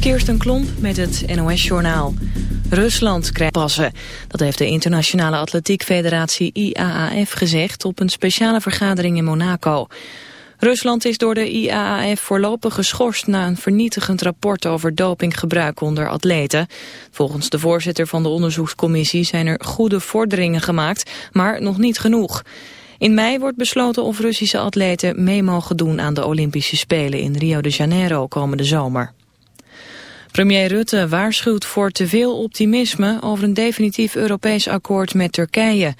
Kirsten Klomp met het NOS-journaal. Rusland krijgt passen. Dat heeft de Internationale Atletiek Federatie IAAF gezegd op een speciale vergadering in Monaco. Rusland is door de IAAF voorlopig geschorst na een vernietigend rapport over dopinggebruik onder atleten. Volgens de voorzitter van de onderzoekscommissie zijn er goede vorderingen gemaakt, maar nog niet genoeg. In mei wordt besloten of Russische atleten mee mogen doen aan de Olympische Spelen in Rio de Janeiro komende zomer. Premier Rutte waarschuwt voor te veel optimisme over een definitief Europees akkoord met Turkije.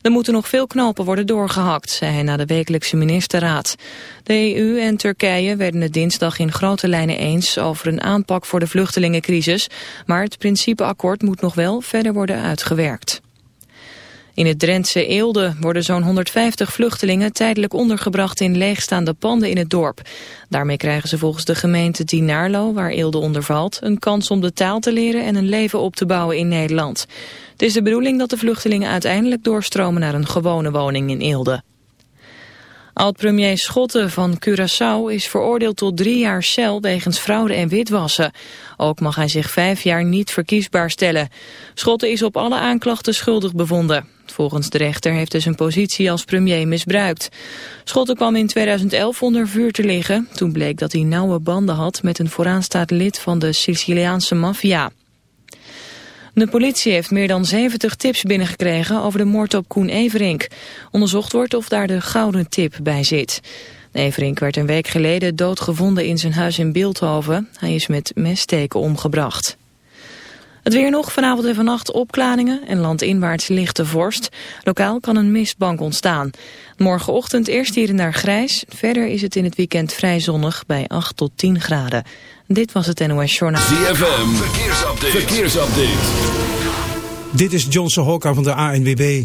Er moeten nog veel knopen worden doorgehakt, zei hij na de wekelijkse ministerraad. De EU en Turkije werden het dinsdag in grote lijnen eens over een aanpak voor de vluchtelingencrisis, maar het principeakkoord moet nog wel verder worden uitgewerkt. In het Drentse Eelde worden zo'n 150 vluchtelingen tijdelijk ondergebracht in leegstaande panden in het dorp. Daarmee krijgen ze volgens de gemeente Dinarlo, waar Eelde onder valt, een kans om de taal te leren en een leven op te bouwen in Nederland. Het is de bedoeling dat de vluchtelingen uiteindelijk doorstromen naar een gewone woning in Eelde. Oud-premier Schotten van Curaçao is veroordeeld tot drie jaar cel wegens fraude en witwassen. Ook mag hij zich vijf jaar niet verkiesbaar stellen. Schotten is op alle aanklachten schuldig bevonden. Volgens de rechter heeft hij zijn positie als premier misbruikt. Schotten kwam in 2011 onder vuur te liggen. Toen bleek dat hij nauwe banden had met een vooraanstaand lid van de Siciliaanse maffia. De politie heeft meer dan 70 tips binnengekregen over de moord op Koen Everink. Onderzocht wordt of daar de gouden tip bij zit. Everink werd een week geleden doodgevonden in zijn huis in Beeldhoven. Hij is met messteken omgebracht. Het weer nog, vanavond en vannacht opklaringen en landinwaarts lichte vorst. Lokaal kan een mistbank ontstaan. Morgenochtend eerst hier en daar grijs. Verder is het in het weekend vrij zonnig bij 8 tot 10 graden. Dit was het NOS Journaal. ZFM, verkeersupdate. verkeersupdate. Dit is Johnson Hokka van de ANWB.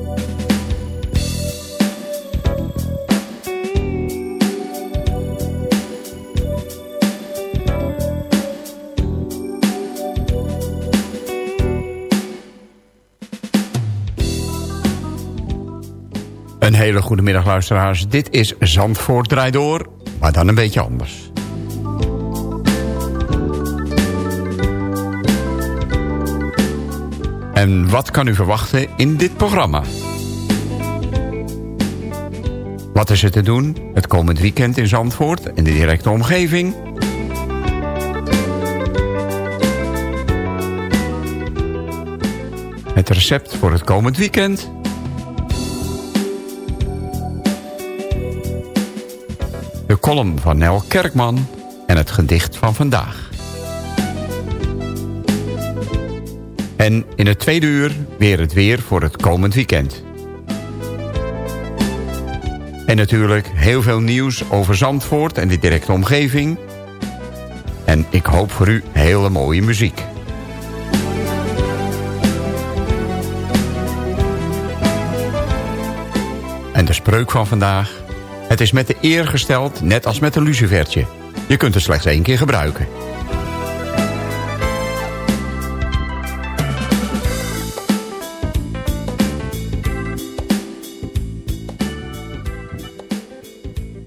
Hele goede middag luisteraars. Dit is Zandvoort draait door, maar dan een beetje anders. En wat kan u verwachten in dit programma? Wat is er te doen het komend weekend in Zandvoort en de directe omgeving? Het recept voor het komend weekend van Nel Kerkman en het gedicht van vandaag. En in het tweede uur weer het weer voor het komend weekend. En natuurlijk heel veel nieuws over Zandvoort en de directe omgeving. En ik hoop voor u hele mooie muziek. En de spreuk van vandaag. Het is met de eer gesteld, net als met een lucifertje. Je kunt het slechts één keer gebruiken.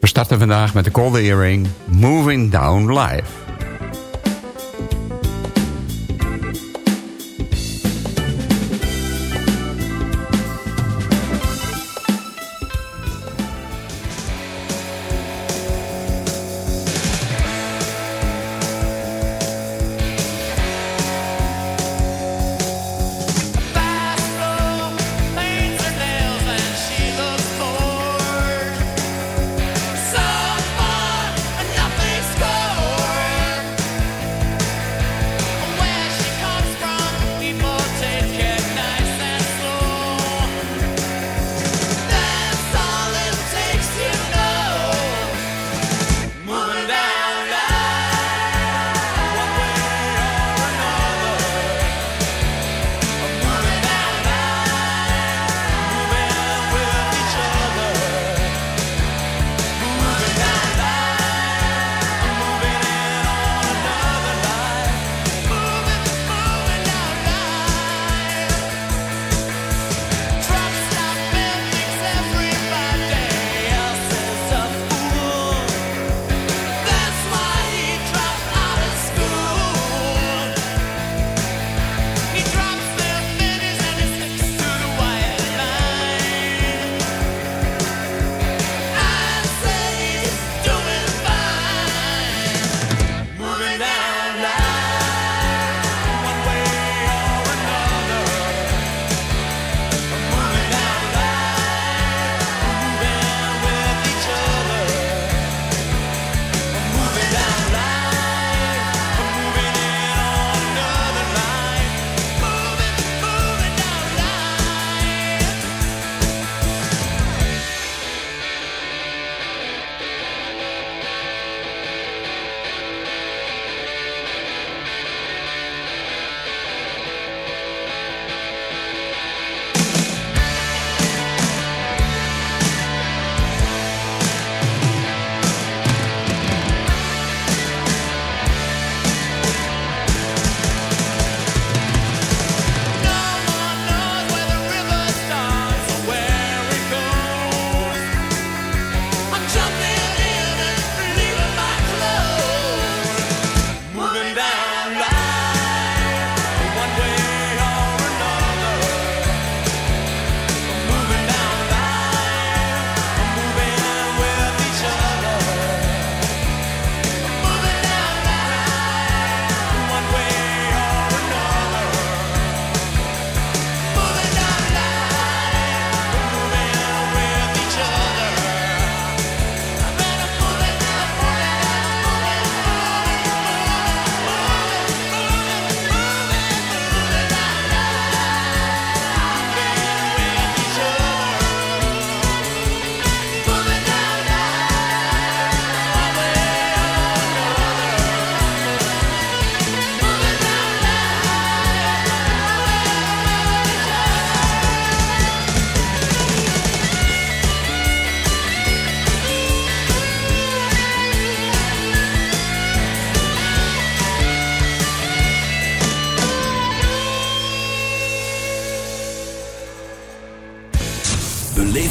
We starten vandaag met de Cold Earring Moving Down Live.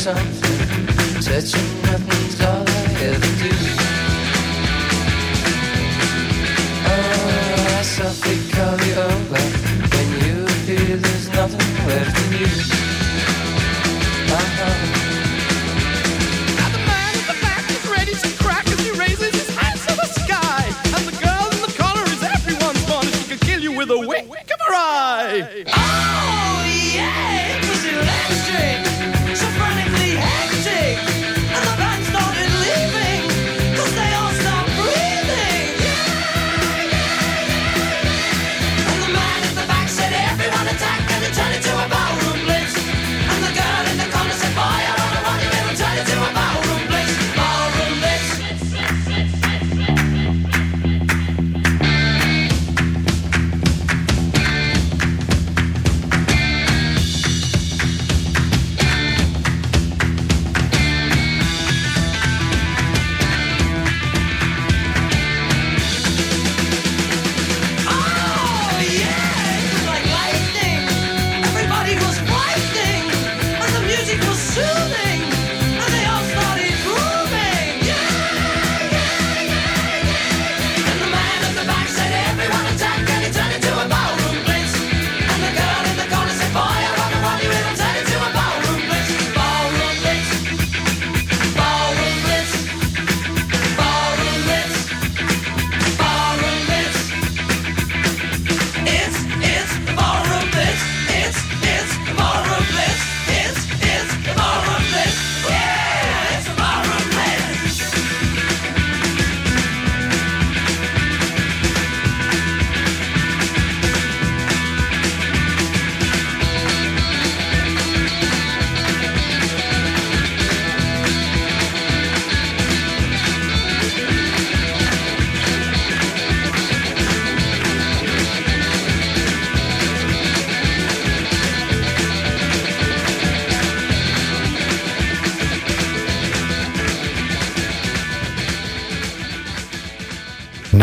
something touching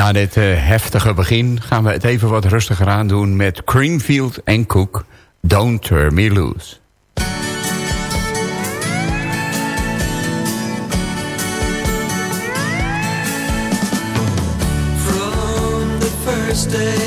Na dit eh, heftige begin gaan we het even wat rustiger aan doen met Creamfield en Cook. Don't Turn Me Loose. First day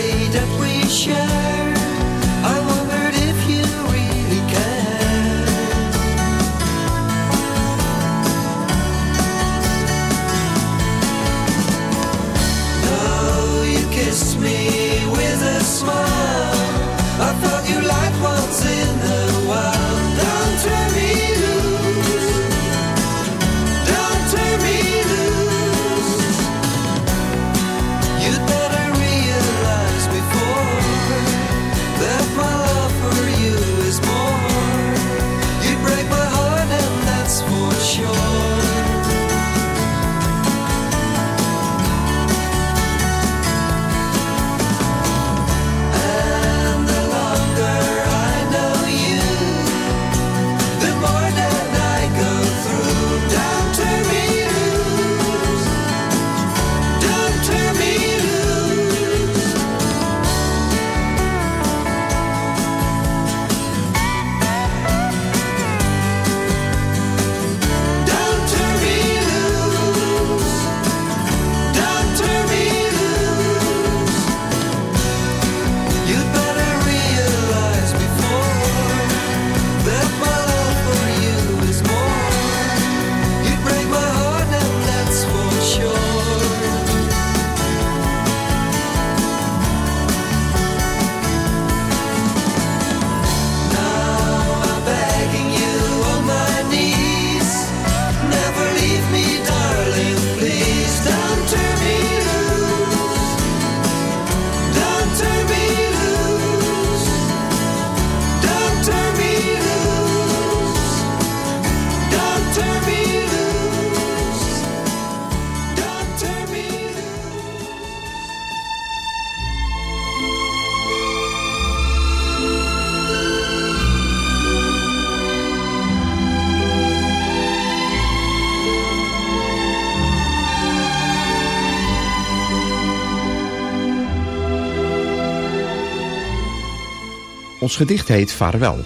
ons gedicht heet Vaarwel.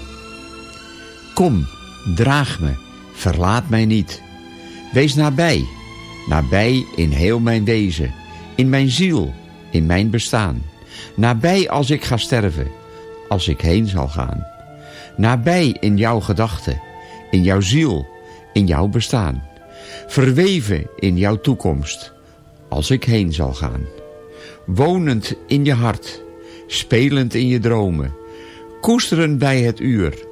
Kom, draag me, verlaat mij niet. Wees nabij, nabij in heel mijn wezen, in mijn ziel, in mijn bestaan. Nabij als ik ga sterven, als ik heen zal gaan. Nabij in jouw gedachten, in jouw ziel, in jouw bestaan. Verweven in jouw toekomst, als ik heen zal gaan. Wonend in je hart, spelend in je dromen. Koesteren bij het uur,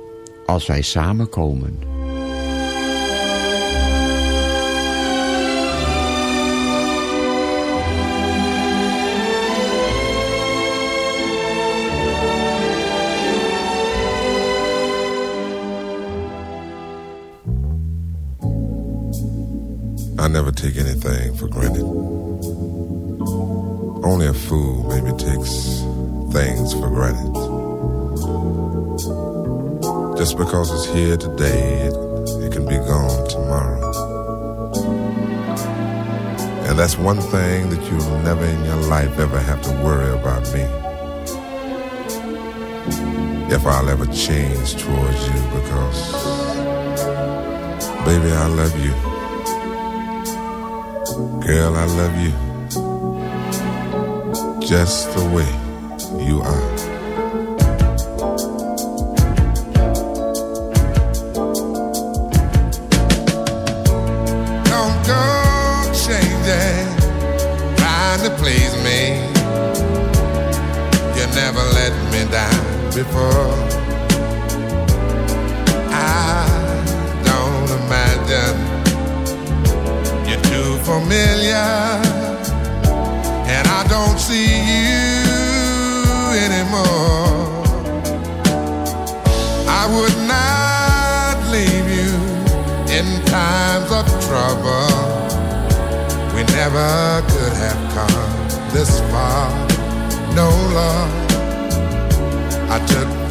als wij samenkomen. I never take anything for granted. Only a fool maybe takes things for granted. Just because it's here today, it, it can be gone tomorrow. And that's one thing that you'll never in your life ever have to worry about me. If I'll ever change towards you because, baby, I love you. Girl, I love you just the way you are. Before.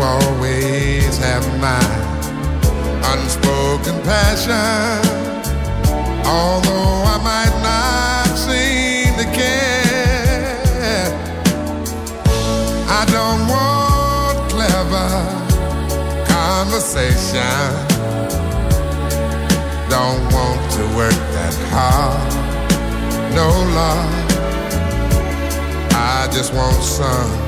always have my unspoken passion. Although I might not seem to care, I don't want clever conversation. Don't want to work that hard. No love. I just want some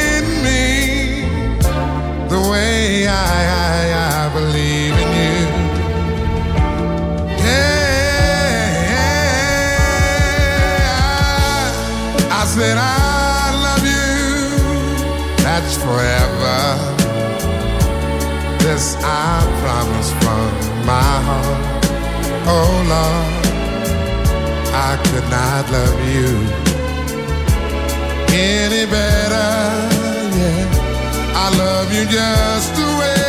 I, I, I believe in you? Yeah, I, I said I love you. That's forever. This I promise from my heart. Oh Lord. I could not love you any better. Love you just the way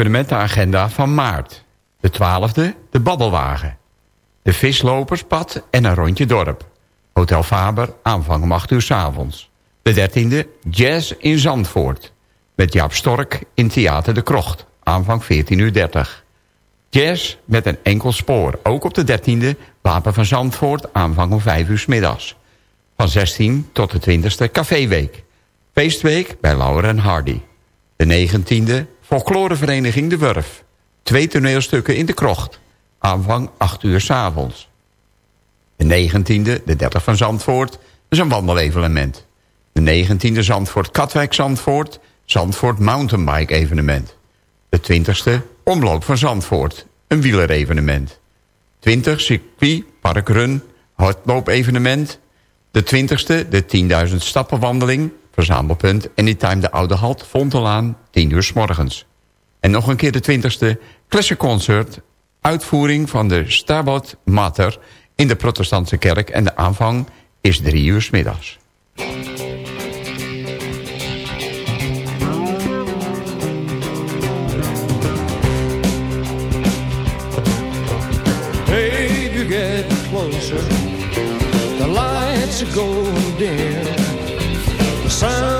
Evenementenagenda van maart. De 12e, de Babbelwagen. De Visloperspad en een rondje dorp. Hotel Faber, aanvang om 8 uur s avonds. De 13e, Jazz in Zandvoort. Met Jaap Stork in Theater de Krocht. Aanvang 14 uur 30. Jazz met een enkel spoor. Ook op de 13e, Wapen van Zandvoort. Aanvang om 5 uur s middags. Van 16 tot de 20e, Caféweek. Feestweek bij Laura Hardy. De 19e, Folklorevereniging De Wurf. Twee toneelstukken in de krocht. Aanvang 8 uur s avonds. De 19e, de 30 van Zandvoort, is een wandelevenement. De 19e Zandvoort Katwijk Zandvoort, Zandvoort Mountainbike evenement. De 20e Omloop van Zandvoort, een wielerevenement. 20 circuit, parkrun, hardloop evenement. De 20e de 10.000 stappenwandeling, verzamelpunt Anytime de Oude Halt, Vontelaan, 10 uur s morgens. En nog een keer de 20e Classic Concert, uitvoering van de Stabat Mater in de protestantse kerk. En de aanvang is drie uur 's middags. Baby, get closer. The lights are going dim. The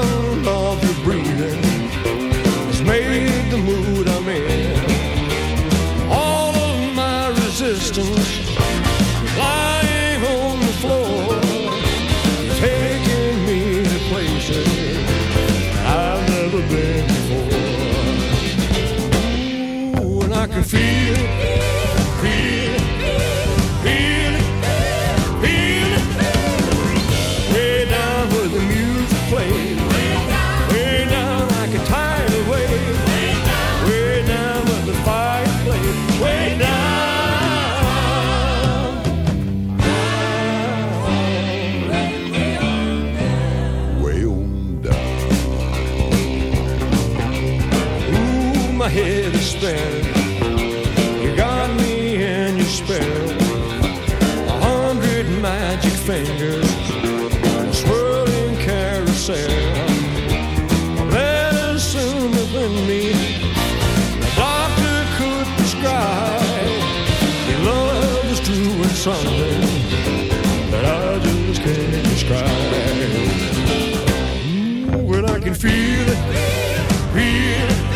spinning. You got me in your spell. A hundred magic fingers, swirling carousel. Within me, doctor could. Your love is doing something that I just can't describe. Ooh, and I can feel it, feel it,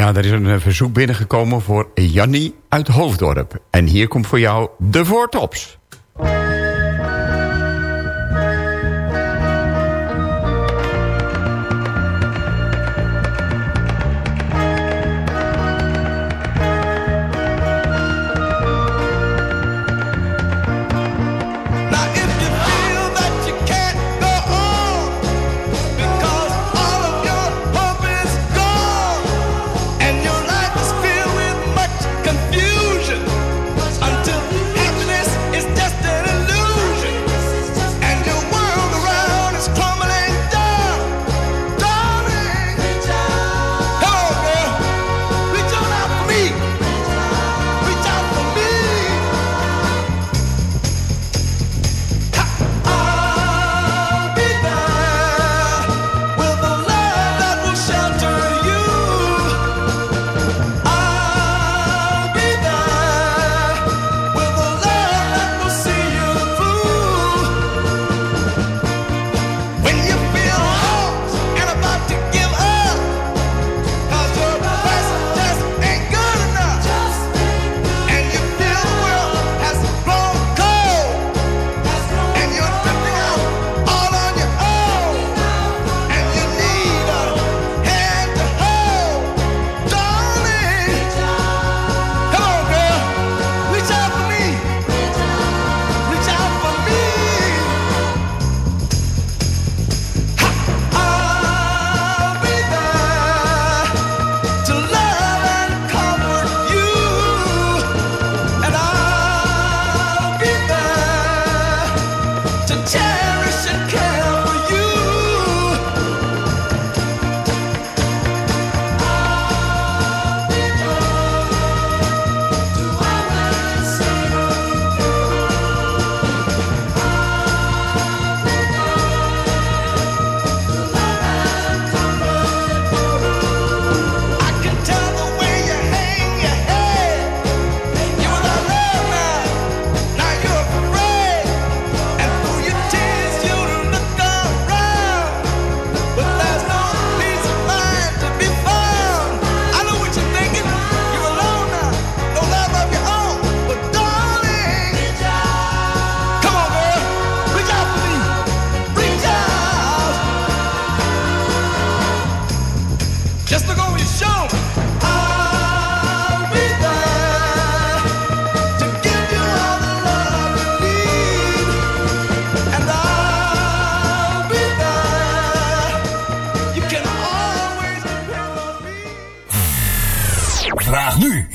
Ja, er is een eh, verzoek binnengekomen voor Jannie uit Hoofddorp. En hier komt voor jou de voortops.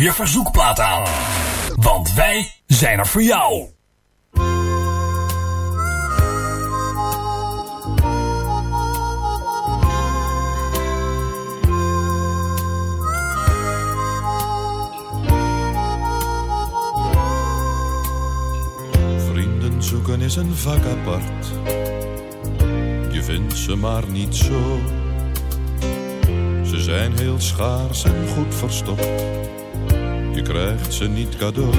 Je verzoekplaat aan. Want wij zijn er voor jou. Vrienden zoeken is een vak apart. Je vindt ze maar niet zo. Ze zijn heel schaars en goed verstopt. Je krijgt ze niet cadeau.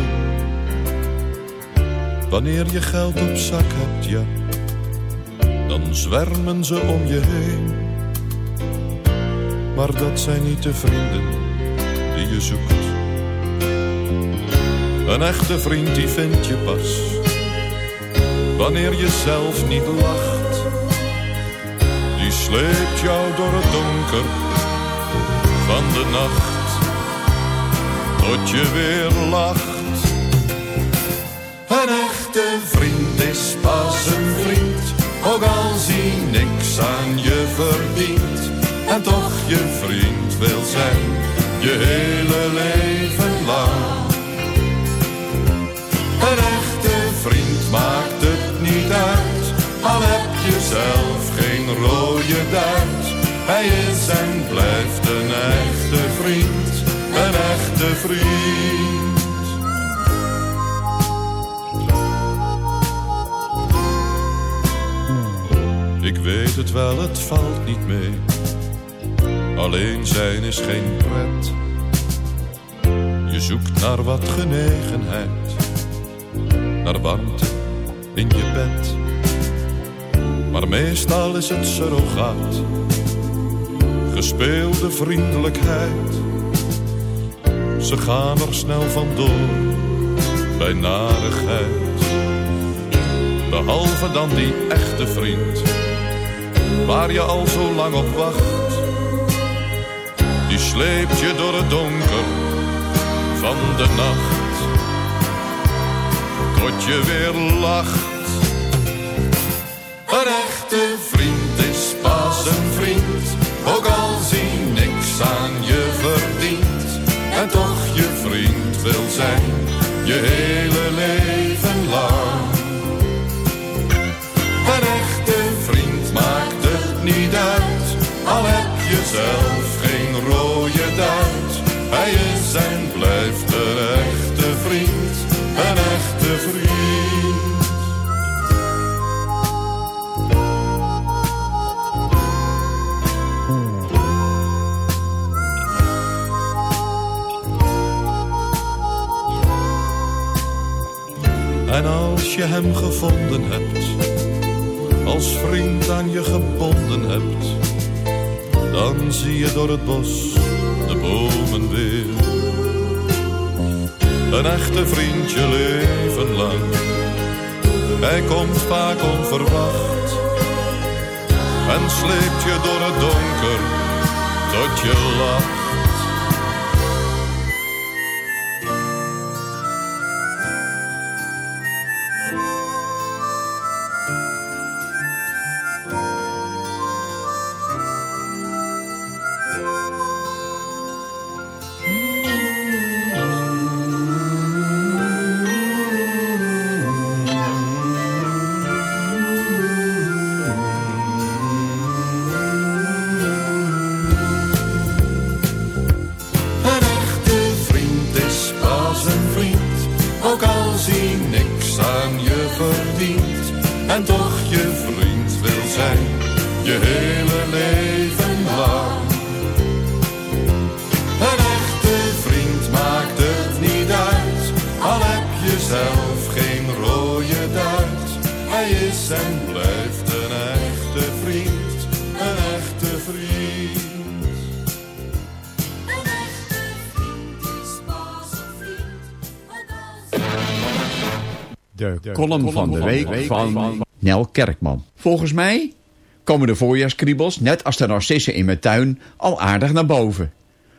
Wanneer je geld op zak hebt, ja, dan zwermen ze om je heen. Maar dat zijn niet de vrienden die je zoekt. Een echte vriend die vind je pas wanneer je zelf niet lacht. Die sleept jou door het donker van de nacht, tot je weer lacht. Een echte vriend is pas een vriend, ook als hij niks aan je verdient. En toch je vriend wil zijn, je hele leven lang. Een echte vriend maakt het niet uit, al heb je zelf geen rode duit. Hij is en blijft een echte vriend, vriend. Ik weet het wel, het valt niet mee. Alleen zijn is geen pret. Je zoekt naar wat genegenheid, naar warmte in je bed. Maar meestal is het surrogaat, gespeelde vriendelijkheid. Ze gaan er snel vandoor bij narigheid. Behalve dan die echte vriend, waar je al zo lang op wacht. Die sleept je door het donker van de nacht, tot je weer lacht. Een echte vriend is pas een vriend, ook als hij niks aan je verdient. En toch wil zijn, je hele leven lang. Een echte vriend maakt het niet uit, al heb je zelf geen rode duit. Hij is en blijft je hem gevonden hebt, als vriend aan je gebonden hebt, dan zie je door het bos de bomen weer. Een echte vriend je leven lang, hij komt vaak onverwacht en sleept je door het donker tot je lacht. Van de week van Nel Kerkman. Volgens mij komen de voorjaarskriebels, net als de narcissen in mijn tuin, al aardig naar boven.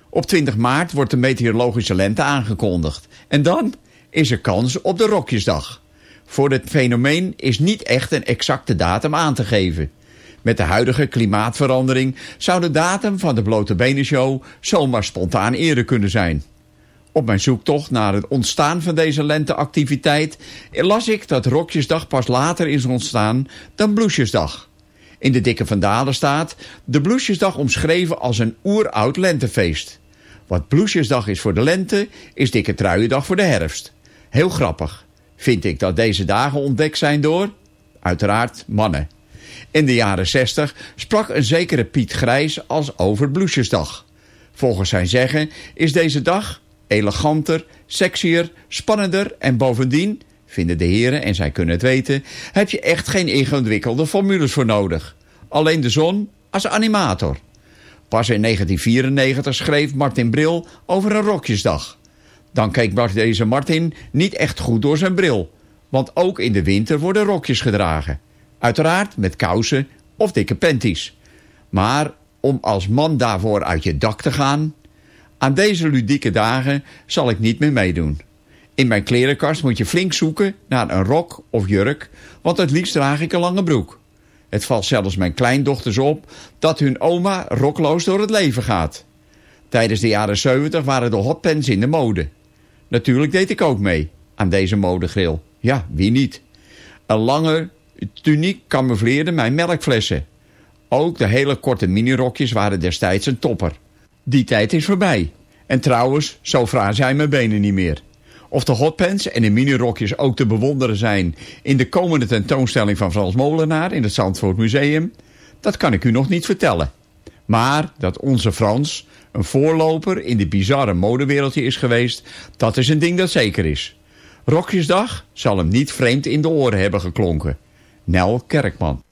Op 20 maart wordt de meteorologische lente aangekondigd. En dan is er kans op de Rokjesdag. Voor dit fenomeen is niet echt een exacte datum aan te geven. Met de huidige klimaatverandering zou de datum van de blote benenshow zomaar spontaan eerder kunnen zijn. Op mijn zoektocht naar het ontstaan van deze lenteactiviteit las ik dat Rokjesdag pas later is ontstaan dan Bloesjesdag. In de dikke vandalen staat de Bloesjesdag omschreven als een oeroud lentefeest. Wat Bloesjesdag is voor de lente, is Dikke Truiendag voor de herfst. Heel grappig. Vind ik dat deze dagen ontdekt zijn door, uiteraard, mannen. In de jaren 60 sprak een zekere Piet Grijs als over Bloesjesdag. Volgens zijn zeggen is deze dag eleganter, sexier, spannender en bovendien, vinden de heren en zij kunnen het weten, heb je echt geen ingewikkelde formules voor nodig. Alleen de zon als animator. Pas in 1994 schreef Martin Bril over een rokjesdag. Dan keek deze Martin niet echt goed door zijn bril. Want ook in de winter worden rokjes gedragen. Uiteraard met kousen of dikke panties. Maar om als man daarvoor uit je dak te gaan... Aan deze ludieke dagen zal ik niet meer meedoen. In mijn klerenkast moet je flink zoeken naar een rok of jurk... want het liefst draag ik een lange broek. Het valt zelfs mijn kleindochters op dat hun oma rokloos door het leven gaat. Tijdens de jaren 70 waren de hotpants in de mode. Natuurlijk deed ik ook mee aan deze modegril. Ja, wie niet? Een lange tuniek camoufleerde mijn melkflessen. Ook de hele korte minirokjes waren destijds een topper. Die tijd is voorbij. En trouwens, zo fraai zijn mijn benen niet meer. Of de hotpants en de minirokjes ook te bewonderen zijn... in de komende tentoonstelling van Frans Molenaar in het Zandvoort Museum... dat kan ik u nog niet vertellen. Maar dat onze Frans een voorloper in de bizarre modewereldje is geweest... dat is een ding dat zeker is. Rokjesdag zal hem niet vreemd in de oren hebben geklonken. Nel Kerkman.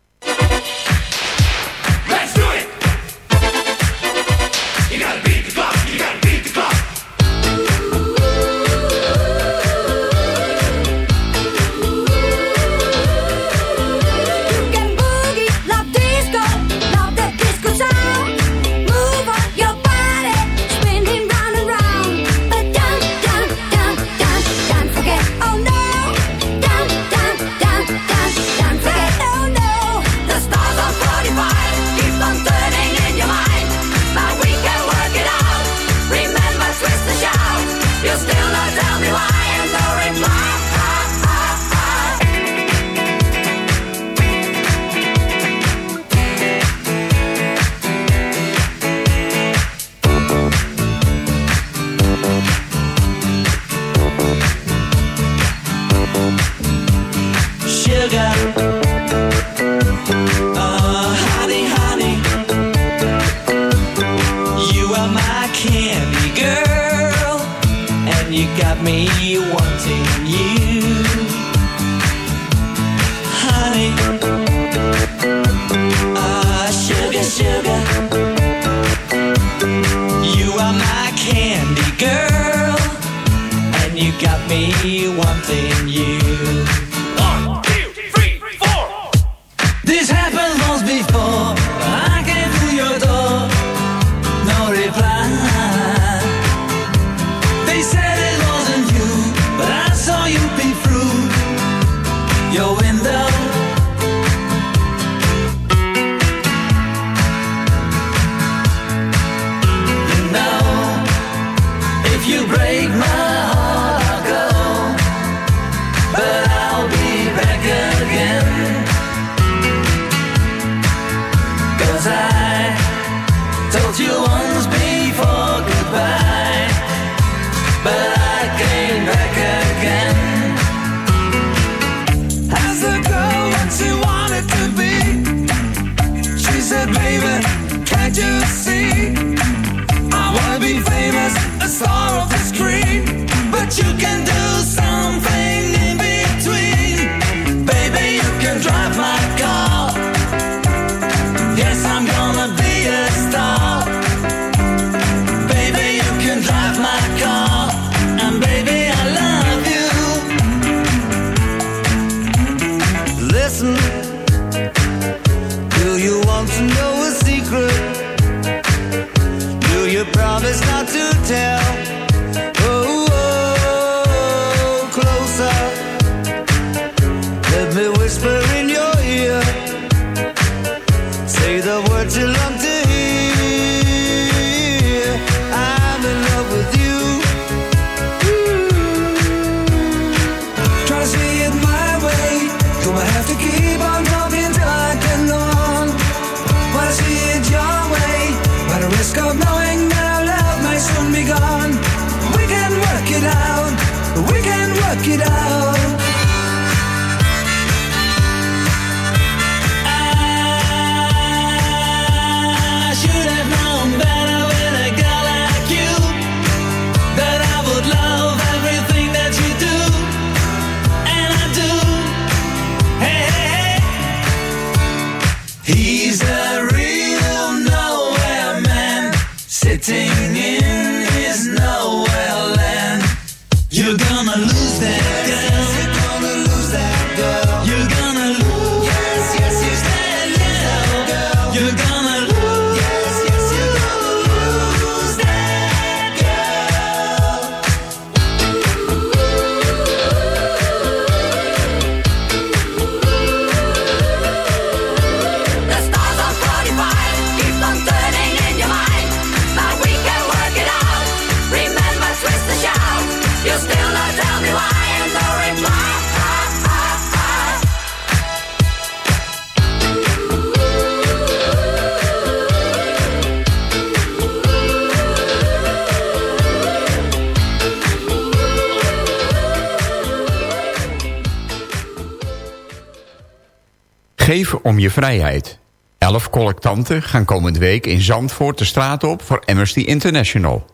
Om je vrijheid. Elf collectanten gaan komende week in Zandvoort de straat op voor Amnesty International.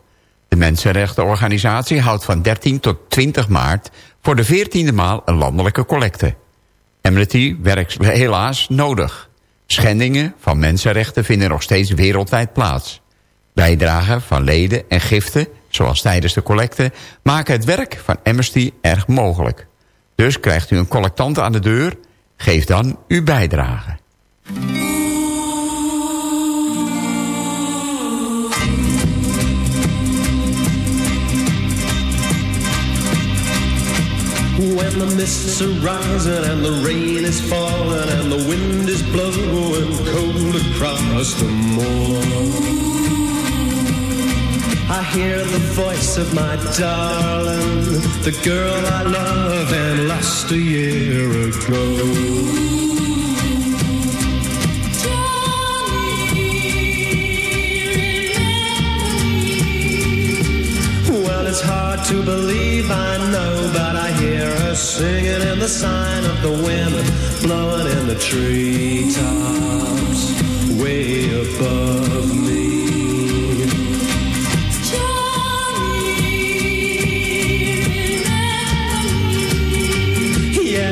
De mensenrechtenorganisatie houdt van 13 tot 20 maart voor de 14e maal een landelijke collecte. Amnesty werkt helaas nodig. Schendingen van mensenrechten vinden nog steeds wereldwijd plaats. Bijdragen van leden en giften, zoals tijdens de collecte, maken het werk van Amnesty erg mogelijk. Dus krijgt u een collectant aan de deur, geef dan uw bijdrage. When the mists are rising and the rain is falling and the wind is blowing cold across the moor. I hear the voice of my darling, the girl I love and lost a year ago. Well, it's hard to believe, I know, but I hear her singing in the sign of the wind, blowing in the treetops, way above me.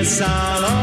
Yes,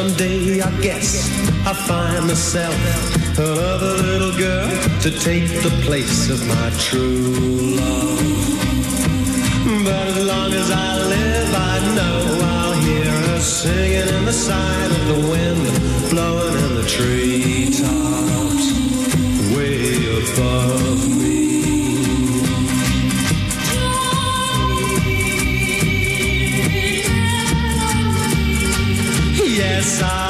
someday I guess I'll find myself another little girl to take the place of my true love. But as long as I live, I know I'll hear her singing in the side of the wind, blowing in the treetops, way above me. começar.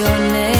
Your name?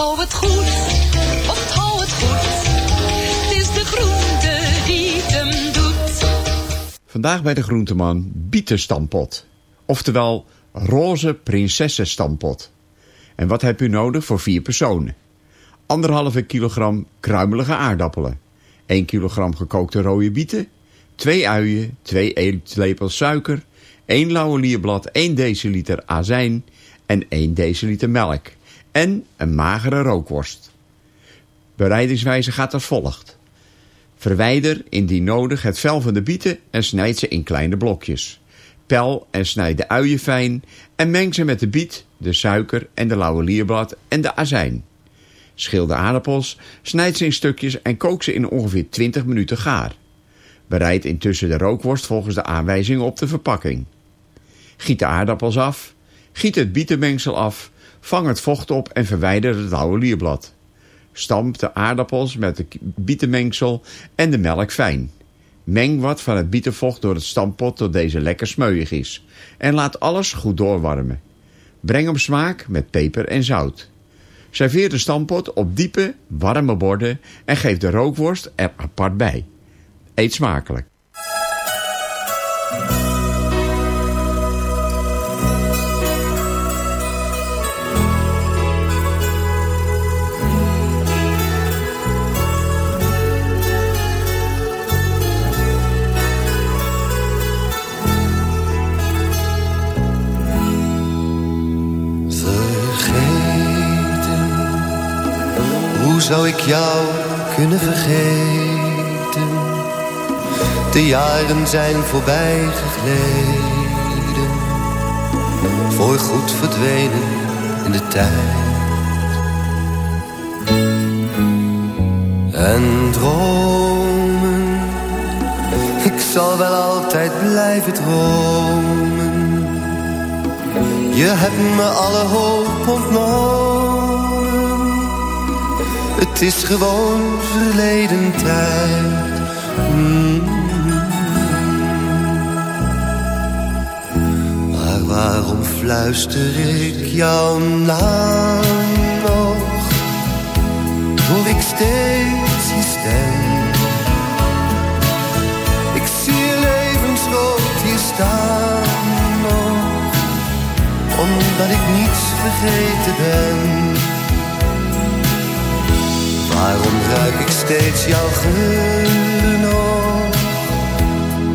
Onthoud het goed, onthoud het goed. Het is de groente die hem doet. Vandaag bij de groenteman bietenstampot. Oftewel roze prinsessenstampot. En wat heb u nodig voor vier personen? Anderhalve kilogram kruimelige aardappelen. 1 kilogram gekookte rode bieten. 2 uien, 2 eetlepels suiker. 1 lauwelierblad, 1 deciliter azijn en 1 deciliter melk. En een magere rookworst. Bereidingswijze gaat als volgt. Verwijder indien nodig het vel van de bieten en snijd ze in kleine blokjes. Pel en snijd de uien fijn en meng ze met de biet, de suiker en de lauwelierblad en de azijn. Schil de aardappels, snijd ze in stukjes en kook ze in ongeveer 20 minuten gaar. Bereid intussen de rookworst volgens de aanwijzingen op de verpakking. Giet de aardappels af, giet het bietenmengsel af, vang het vocht op en verwijder het lauwelierblad. Stamp de aardappels met het bietenmengsel en de melk fijn. Meng wat van het bietenvocht door het stampot tot deze lekker smeuig is. En laat alles goed doorwarmen. Breng op smaak met peper en zout. Serveer de stampot op diepe, warme borden en geef de rookworst er apart bij. Eet smakelijk. Zou ik jou kunnen vergeten? De jaren zijn voorbij gegleden, voorgoed verdwenen in de tijd. En dromen, ik zal wel altijd blijven dromen. Je hebt me alle hoop ontnomen. Het is gewoon verleden tijd. Mm. Maar waarom fluister ik jouw naam nog? Hoor ik steeds je stem? Ik zie je levensrood hier staan nog omdat ik niets vergeten ben. Waarom ruik ik steeds jouw geur nog?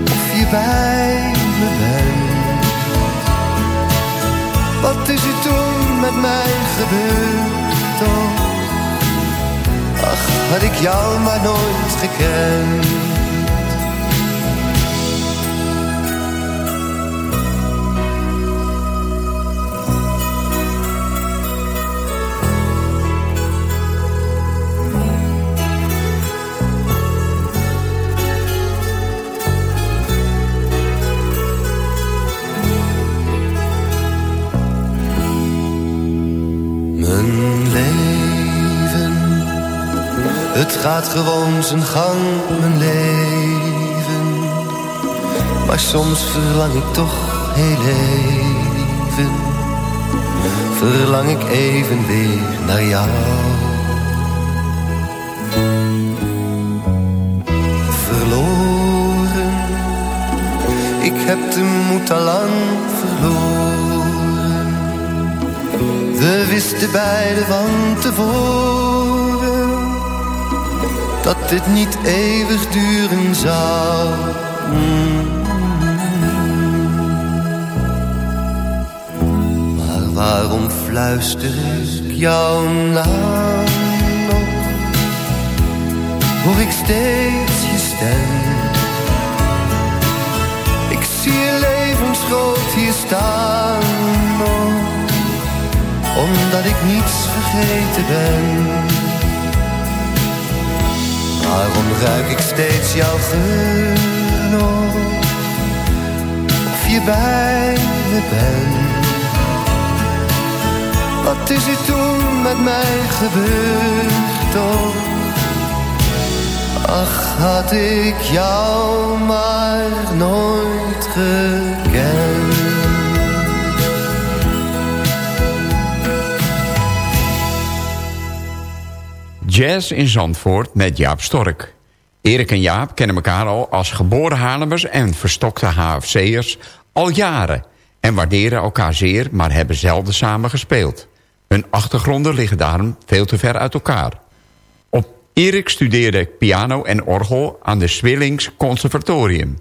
Of je bij me bent? Wat is er toen met mij gebeurd toch? Ach, had ik jou maar nooit gekend. Gaat gewoon zijn gang, mijn leven. Maar soms verlang ik toch heel even, verlang ik even weer naar jou. Verloren, ik heb de moed al lang verloren. We wisten beiden van tevoren dat dit niet eeuwig duren zou. Mm. Maar waarom fluister ik jouw naam nog? Hoor ik steeds je stem? Ik zie je levensgroot hier staan nog omdat ik niets vergeten ben. Waarom ruik ik steeds jouw geur nog? Of je bij me bent? Wat is er toen met mij gebeurd toch? Ach, had ik jou maar nooit gekend. Jazz in Zandvoort met Jaap Stork. Erik en Jaap kennen elkaar al als geboren Haarlemmers en verstokte HFC'ers al jaren... en waarderen elkaar zeer, maar hebben zelden samen gespeeld. Hun achtergronden liggen daarom veel te ver uit elkaar. Op Erik studeerde piano en orgel aan de Swillings Conservatorium.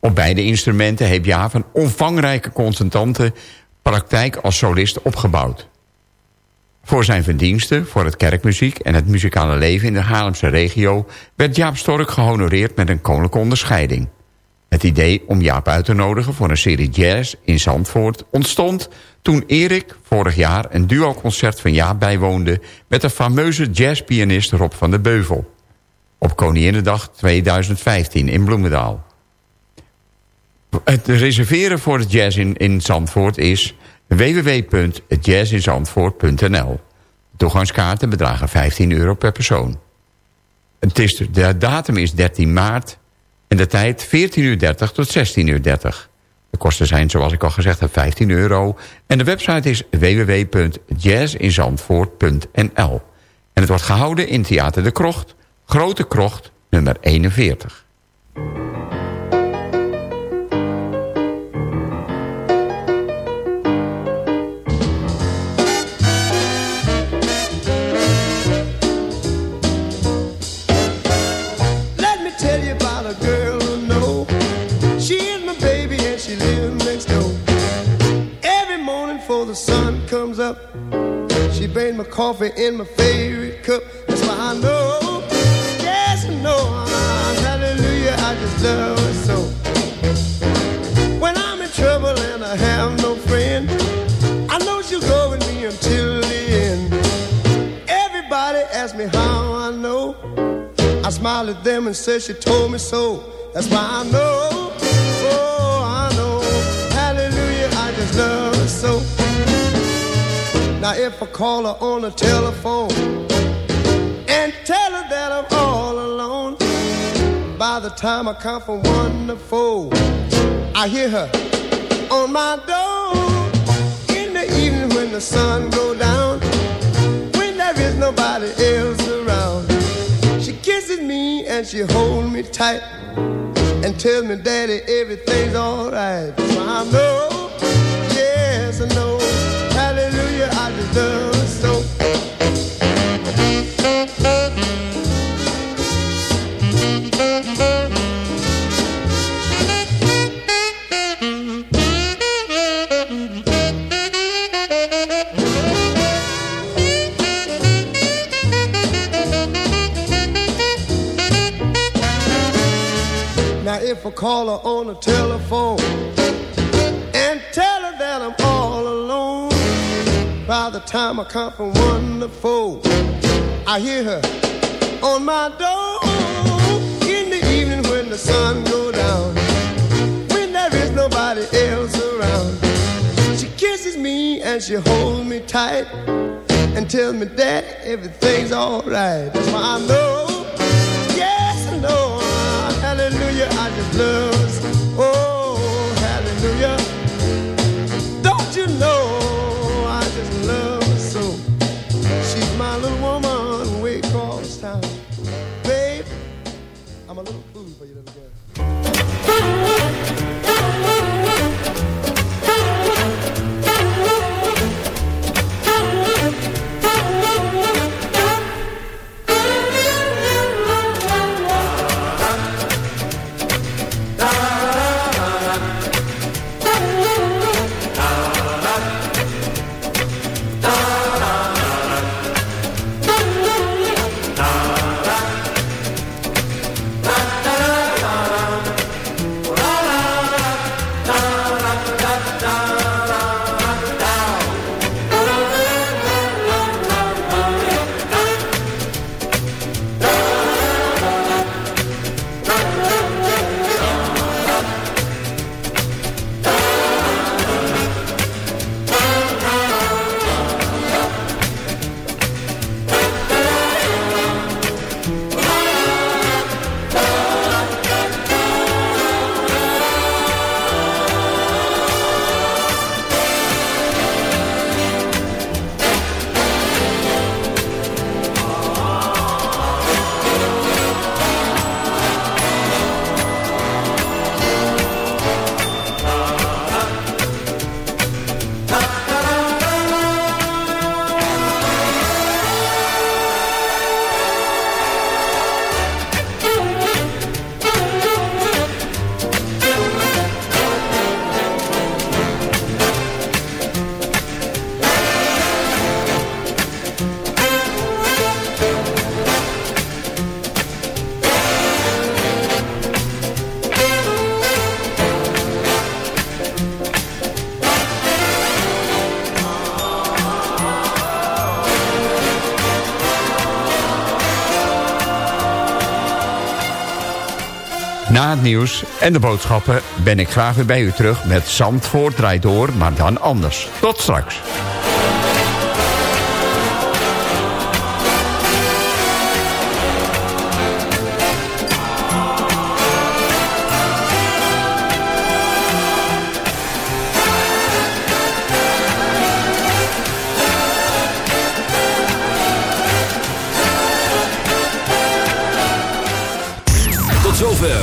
Op beide instrumenten heeft Jaap een omvangrijke constante praktijk als solist opgebouwd. Voor zijn verdiensten voor het kerkmuziek en het muzikale leven in de Haarlemse regio... werd Jaap Stork gehonoreerd met een koninklijke onderscheiding. Het idee om Jaap uit te nodigen voor een serie jazz in Zandvoort ontstond... toen Erik vorig jaar een duo-concert van Jaap bijwoonde... met de fameuze jazzpianist Rob van der Beuvel. Op Koninginnedag 2015 in Bloemendaal. Het reserveren voor de jazz in, in Zandvoort is www.jazzinzandvoort.nl. Toegangskaarten bedragen 15 euro per persoon. Het is, de datum is 13 maart en de tijd 14.30 tot 16.30 De kosten zijn, zoals ik al gezegd heb, 15 euro. En de website is www.jazzinzandvoort.nl. En het wordt gehouden in Theater de Krocht, Grote Krocht, nummer 41. My coffee in my favorite cup. That's why I know, yes I know, ah, hallelujah, I just love her so. When I'm in trouble and I have no friend, I know she'll go with me until the end. Everybody asks me how I know. I smile at them and say she told me so. That's why I know. Oh, I know. Hallelujah, I just love her so. Now if I call her on the telephone and tell her that I'm all alone, by the time I count from one to four, I hear her on my door in the evening when the sun go down, when there is nobody else around. She kisses me and she holds me tight and tells me, Daddy, everything's alright. So I know, yes, I know. If I call her on the telephone time I count from one to four, I hear her on my door in the evening when the sun goes down, when there is nobody else around. She kisses me and she holds me tight and tells me that everything's alright. That's why I know, yes I know. Hallelujah, I just love a little fool for you, little girl. Nieuws en de boodschappen ben ik graag weer bij u terug met Zandvoort draait door, maar dan anders. Tot straks.